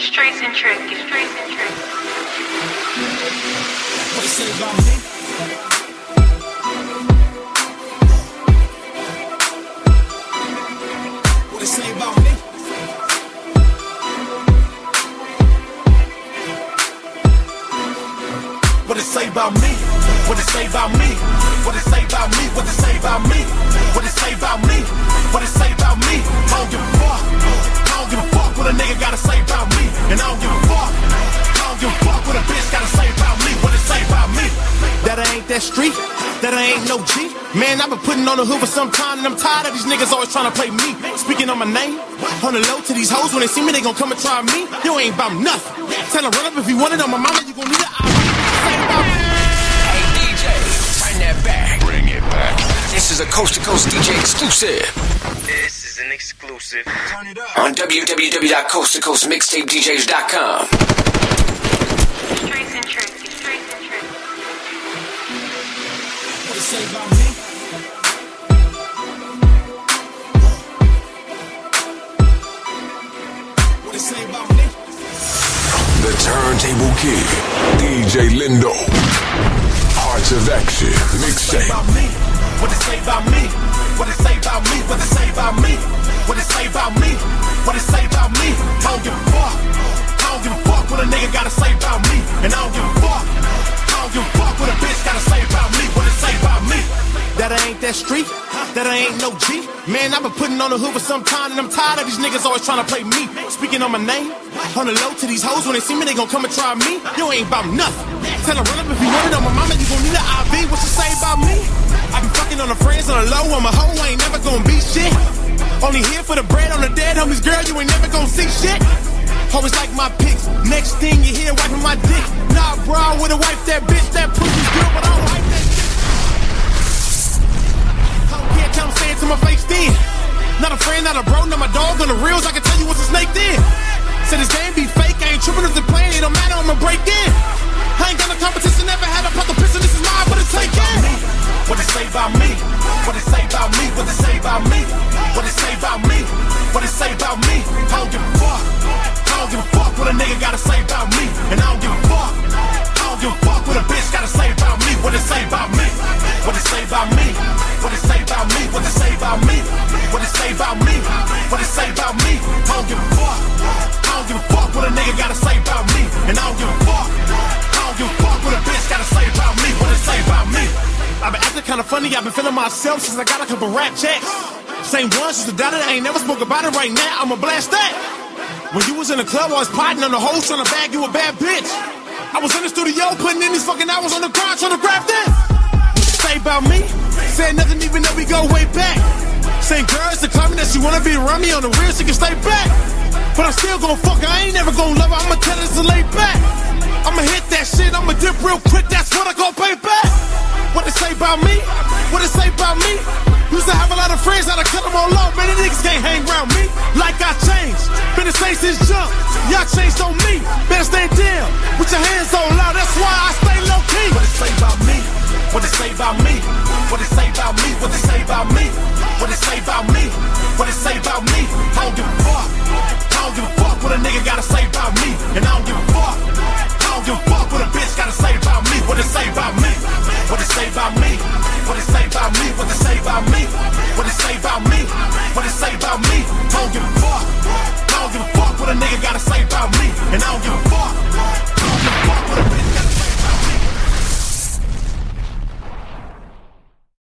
Streets and tricky, streets and tricky. What it say about me? What it say about me? What it say about me? What it say about me? What they say about me? What they say about me? What they say about me? What they say about me? That I ain't that street. That I ain't no G. Man, I've been putting on the hood for some time, and I'm tired of these niggas always trying to play me. Speaking on my name, on the low to these hoes, when they see me, they gon' come and try me. You ain't about nothing. Tell them run up if you want it on my mama, you gon' need it. Say about. Hey DJ, turn that back. Bring it back. This is a coast to coast DJ exclusive This is an exclusive. Turn it up. on www.coasttocoastmixtapedjs.com. They say about me? What they say about me? The Turntable Kid. DJ Lindo. Hearts of Action. Mixtape. about me? What they say about me? What they say about me? What they say about me? What they say about me? What they say about me? I don't give a fuck. I don't give a fuck what a nigga gotta say about me. And I don't give a fuck. That street. That I ain't no G. Man, I've been putting on the hood for some time, and I'm tired of these niggas always trying to play me. Speaking on my name, on the low to these hoes, when they see me, they gon' come and try me. You ain't about nothing. Tell them run up if you want it on my mama, you gon' need an IV. What you say about me? I be fucking on the friends on the low, on my hoe, I ain't never gon' be shit. Only here for the bread on the dead homies, girl, you ain't never gon' see shit. Always like my pics. Next thing you hear, wiping my dick. Nah, bro, I would've wiped that bitch. That pussy's Not a friend, not a bro, not my dog on the reels. I can tell you what's a snake then. Said this game be fake, I ain't tripping if they playing, it don't matter, I'ma break in. I ain't got no competition, never had a the pistol, this is mine, but it's taken. What they say about me? What they say about me? What they say about me? What they say about me? What they say about me? I don't give a fuck. I don't give a fuck what a nigga gotta say about me. And I don't give a fuck. Kinda funny, I've been feeling myself since I got a couple rap checks. Same one since the data, I ain't never spoke about it right now, I'ma blast that. When you was in the club, I was plotting on the hoes trying to bag you a bad bitch. I was in the studio putting in these fucking hours on the grind trying to grab this. Say about me? Said nothing even though we go way back. Saying girls to claiming that she wanna be around me on the real, she can stay back. But I'm still gon' fuck I ain't never gon' love her, I'ma tell her to lay back. I'ma hit that shit, I'ma dip real quick, that's what I gon' pay back. About me? What they say about me? Used to have a lot of friends, I done cut them all off. Man, the niggas can't hang around me like I changed. Been the same since jump. Y'all changed on me. Better stay down with your hands on loud. That's why I stay low key. What they say about me? What they say about me? What they say about me? What they say about me? What they say about me? What they say about me? I don't give a about me? What it say about me? What it say about me? Don't give a fuck. Don't give a fuck what a nigga gotta say about me.